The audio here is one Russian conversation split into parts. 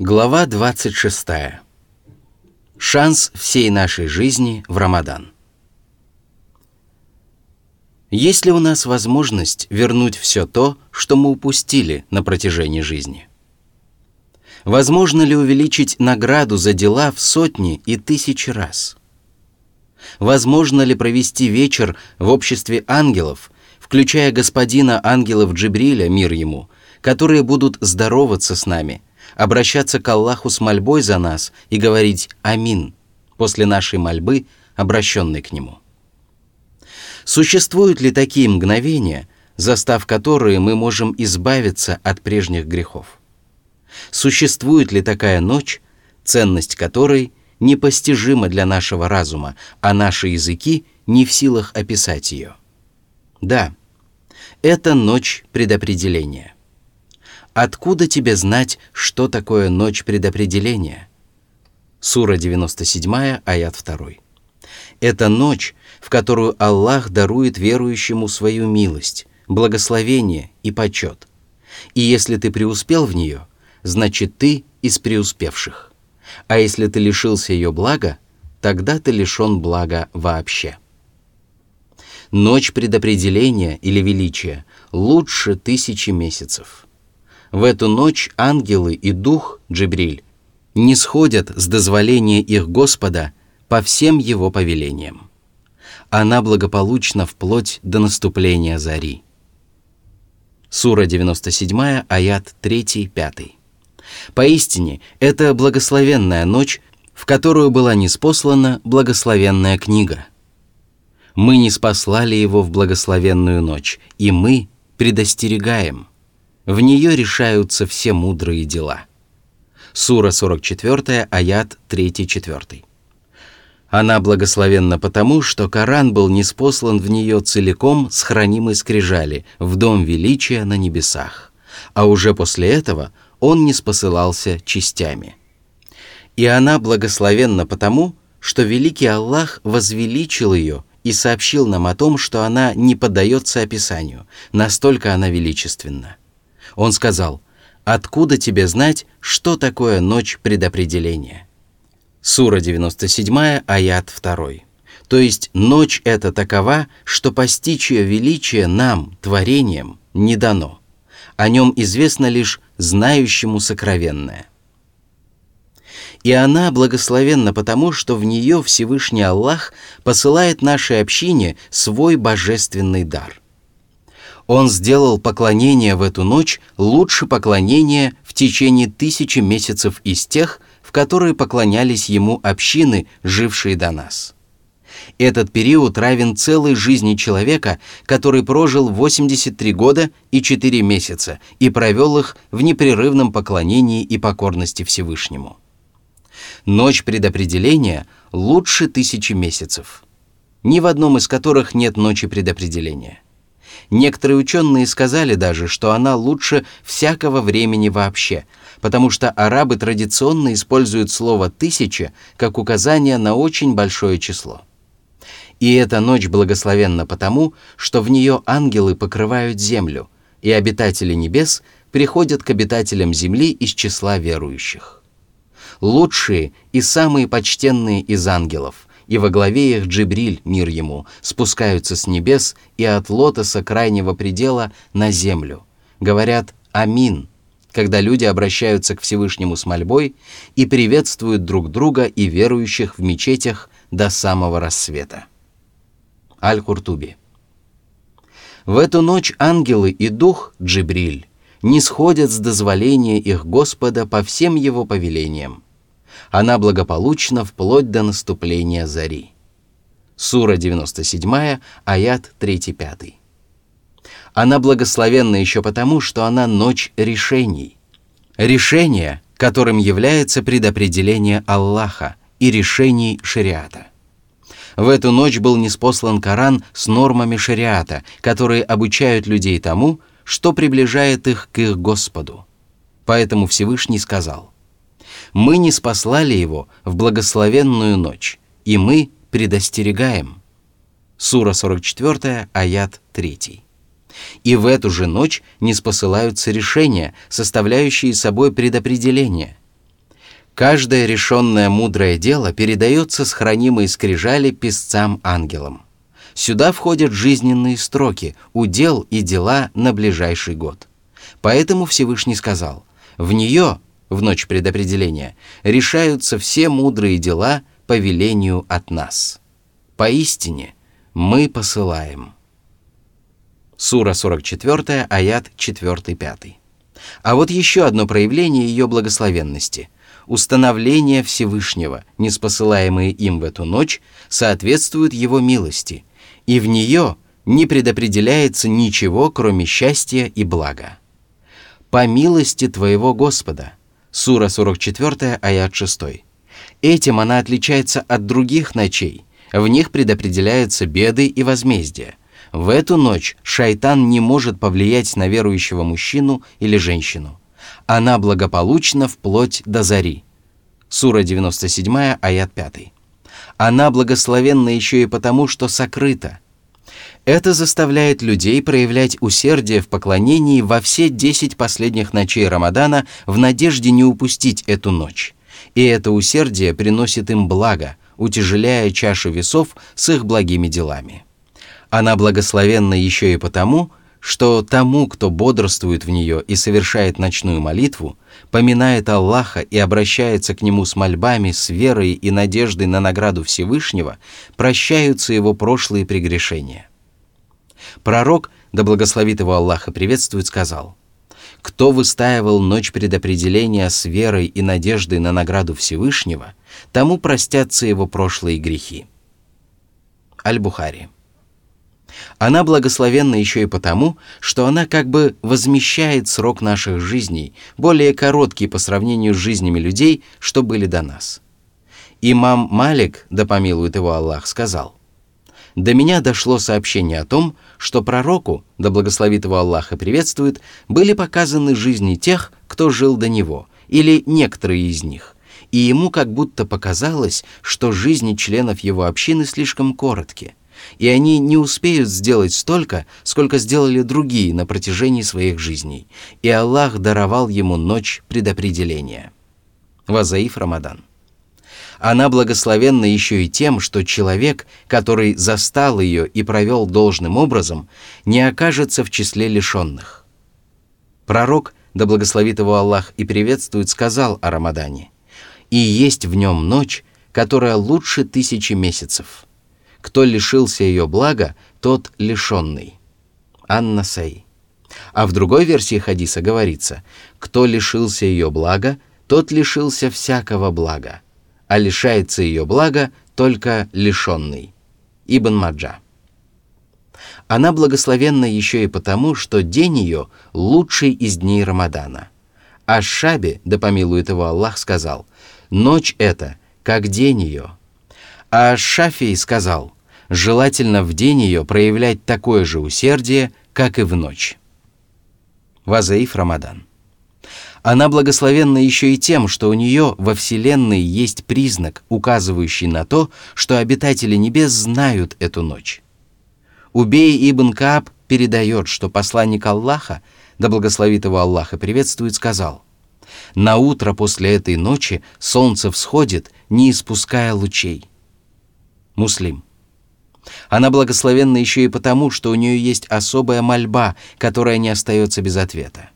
Глава 26. Шанс всей нашей жизни в Рамадан. Есть ли у нас возможность вернуть все то, что мы упустили на протяжении жизни? Возможно ли увеличить награду за дела в сотни и тысячи раз? Возможно ли провести вечер в обществе ангелов, включая господина ангелов Джибриля, мир ему, которые будут здороваться с нами – обращаться к Аллаху с мольбой за нас и говорить «Амин» после нашей мольбы, обращенной к Нему. Существуют ли такие мгновения, застав которые мы можем избавиться от прежних грехов? Существует ли такая ночь, ценность которой непостижима для нашего разума, а наши языки не в силах описать ее? Да, это ночь предопределения. Откуда тебе знать, что такое ночь предопределения? Сура 97, аят 2. Это ночь, в которую Аллах дарует верующему свою милость, благословение и почет. И если ты преуспел в нее, значит ты из преуспевших. А если ты лишился ее блага, тогда ты лишен блага вообще. Ночь предопределения или величия лучше тысячи месяцев – в эту ночь ангелы и дух Джибриль не сходят с дозволения их Господа по всем его повелениям. Она благополучна вплоть до наступления зари. Сура 97, аят 3-5. Поистине, это благословенная ночь, в которую была неспослана благословенная книга. Мы не спаслали его в благословенную ночь, и мы предостерегаем – в нее решаются все мудрые дела. Сура 44, аят 3-4. Она благословенна потому, что Коран был неспослан в нее целиком с хранимой скрижали в Дом Величия на небесах, а уже после этого он не спосылался частями. И она благословенна потому, что великий Аллах возвеличил ее и сообщил нам о том, что она не поддается описанию, настолько она величественна. Он сказал, «Откуда тебе знать, что такое ночь предопределения?» Сура 97, аят 2. То есть ночь эта такова, что постичь ее величие нам, творением, не дано. О нем известно лишь знающему сокровенное. И она благословенна потому, что в нее Всевышний Аллах посылает нашей общине свой божественный дар – он сделал поклонение в эту ночь лучше поклонения в течение тысячи месяцев из тех, в которые поклонялись ему общины, жившие до нас. Этот период равен целой жизни человека, который прожил 83 года и 4 месяца и провел их в непрерывном поклонении и покорности Всевышнему. Ночь предопределения лучше тысячи месяцев, ни в одном из которых нет ночи предопределения – Некоторые ученые сказали даже, что она лучше всякого времени вообще, потому что арабы традиционно используют слово «тысяча» как указание на очень большое число. И эта ночь благословенна потому, что в нее ангелы покрывают землю, и обитатели небес приходят к обитателям земли из числа верующих. Лучшие и самые почтенные из ангелов – и во главе их Джибриль, мир ему, спускаются с небес и от лотоса крайнего предела на землю. Говорят «Амин», когда люди обращаются к Всевышнему с мольбой и приветствуют друг друга и верующих в мечетях до самого рассвета. Аль-Куртуби. В эту ночь ангелы и дух Джибриль не сходят с дозволения их Господа по всем его повелениям – она благополучна вплоть до наступления зари. Сура 97, аят 3-5. Она благословенна еще потому, что она ночь решений. Решение, которым является предопределение Аллаха и решений шариата. В эту ночь был неспослан Коран с нормами шариата, которые обучают людей тому, что приближает их к их Господу. Поэтому Всевышний сказал – мы не спаслали его в благословенную ночь, и мы предостерегаем. Сура 44, аят 3. И в эту же ночь не спосылаются решения, составляющие собой предопределение. Каждое решенное мудрое дело передается с хранимой скрижали писцам-ангелам. Сюда входят жизненные строки, удел и дела на ближайший год. Поэтому Всевышний сказал, в нее, в ночь предопределения, решаются все мудрые дела по велению от нас. Поистине, мы посылаем. Сура 44, аят 4-5. А вот еще одно проявление ее благословенности – установления Всевышнего, неспосылаемые им в эту ночь, соответствуют его милости, и в нее не предопределяется ничего, кроме счастья и блага. «По милости твоего Господа» Сура 44, аят 6. Этим она отличается от других ночей. В них предопределяются беды и возмездия. В эту ночь шайтан не может повлиять на верующего мужчину или женщину она благополучна вплоть до зари. Сура 97, аят 5. Она благословенна еще и потому, что сокрыта. Это заставляет людей проявлять усердие в поклонении во все десять последних ночей Рамадана в надежде не упустить эту ночь. И это усердие приносит им благо, утяжеляя чашу весов с их благими делами. Она благословенна еще и потому, что тому, кто бодрствует в нее и совершает ночную молитву, поминает Аллаха и обращается к Нему с мольбами, с верой и надеждой на награду Всевышнего, прощаются его прошлые прегрешения. Пророк, да благословит его Аллаха приветствует, сказал, «Кто выстаивал ночь предопределения с верой и надеждой на награду Всевышнего, тому простятся его прошлые грехи». Аль-Бухари – она благословенна еще и потому, что она как бы возмещает срок наших жизней, более короткий по сравнению с жизнями людей, что были до нас. Имам Малик, да помилует его Аллах, сказал, «До меня дошло сообщение о том, что пророку, да благословит его Аллах и приветствует, были показаны жизни тех, кто жил до него, или некоторые из них, и ему как будто показалось, что жизни членов его общины слишком короткие, и они не успеют сделать столько, сколько сделали другие на протяжении своих жизней, и Аллах даровал ему ночь предопределения. Вазаиф Рамадан. Она благословенна еще и тем, что человек, который застал ее и провел должным образом, не окажется в числе лишенных. Пророк, да благословит его Аллах и приветствует, сказал о Рамадане, «И есть в нем ночь, которая лучше тысячи месяцев». Кто лишился ее блага, тот лишенный. Анна Сей. А в другой версии хадиса говорится, кто лишился ее блага, тот лишился всякого блага, а лишается ее блага только лишенный. Ибн Маджа. Она благословенна еще и потому, что день ее лучший из дней Рамадана. А Шабе, да помилует его Аллах, сказал, «Ночь эта, как день ее, а Шафий сказал, желательно в день ее проявлять такое же усердие, как и в ночь. Вазаиф Рамадан. Она благословенна еще и тем, что у нее во Вселенной есть признак, указывающий на то, что обитатели небес знают эту ночь. Убей ибн Кааб передает, что посланник Аллаха, да благословит его Аллах и приветствует, сказал, «На утро после этой ночи солнце всходит, не испуская лучей». Муслим. Она благословенна еще и потому, что у нее есть особая мольба, которая не остается без ответа.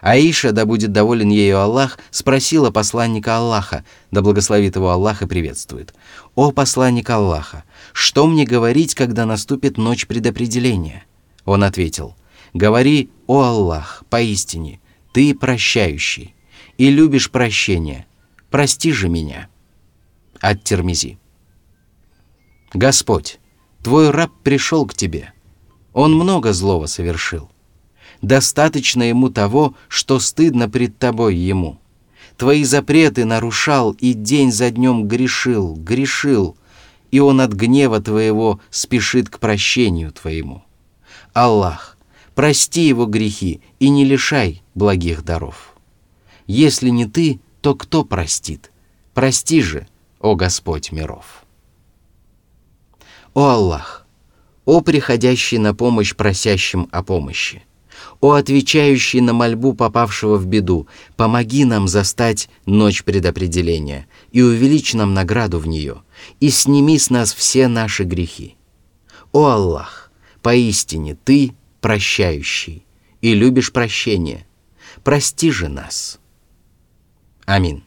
Аиша, да будет доволен ею Аллах, спросила посланника Аллаха, да благословит его Аллах и приветствует. «О посланник Аллаха, что мне говорить, когда наступит ночь предопределения?» Он ответил, «Говори, о Аллах, поистине, ты прощающий и любишь прощение, прости же меня». От Термизи. Господь, Твой раб пришел к тебе. Он много злого совершил. Достаточно ему того, что стыдно пред тобой ему. Твои запреты нарушал и день за днем грешил, грешил, и он от гнева твоего спешит к прощению твоему. Аллах, прости его грехи и не лишай благих даров. Если не ты, то кто простит? Прости же, о Господь миров. «О Аллах! О приходящий на помощь просящим о помощи! О отвечающий на мольбу попавшего в беду, помоги нам застать ночь предопределения и увеличь нам награду в нее, и сними с нас все наши грехи. О Аллах, поистине Ты прощающий и любишь прощение. Прости же нас. Аминь.